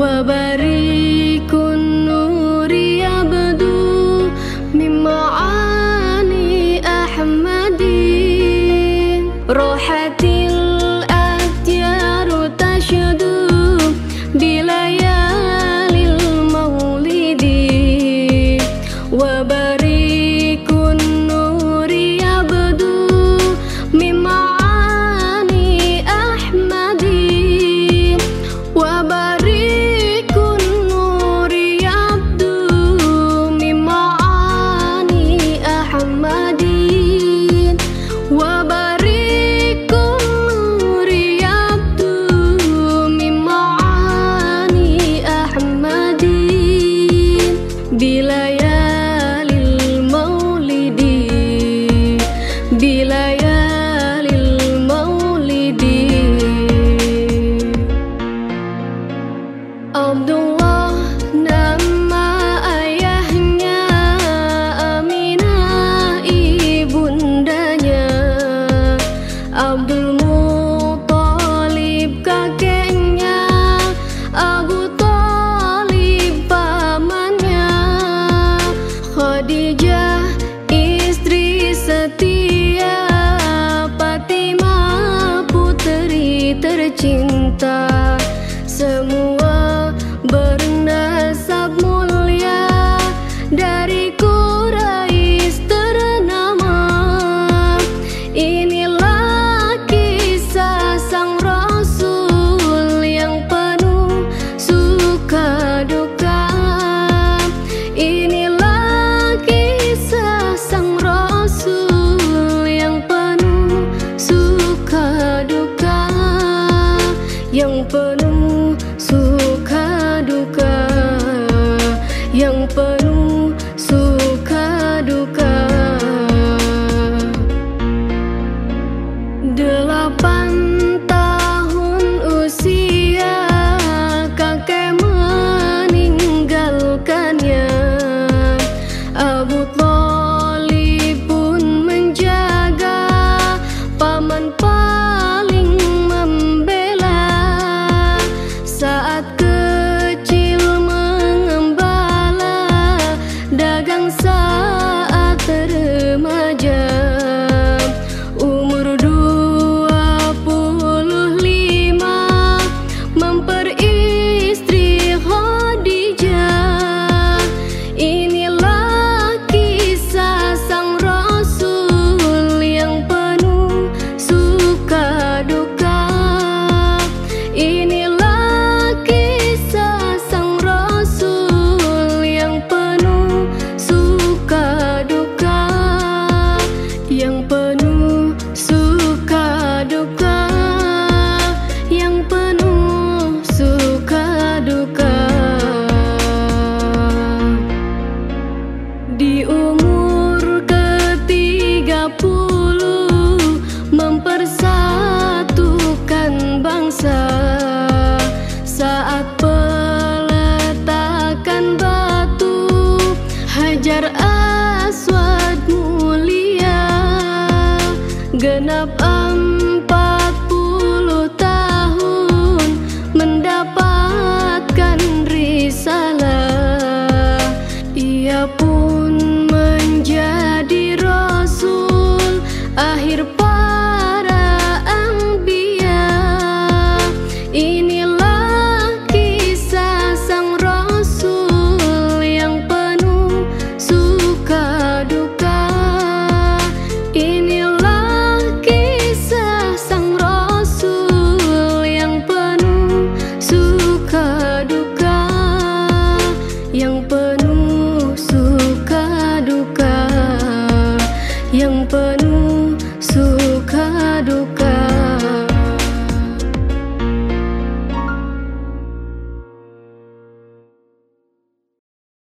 وبريق النور يبدو من معاني أحمد روحتي Bila tercinta. Semua yang penuh Hajar Aswad mulia. Genap empat puluh tahun Mendapatkan risalah. Ia pun menjadi Rasul Akhir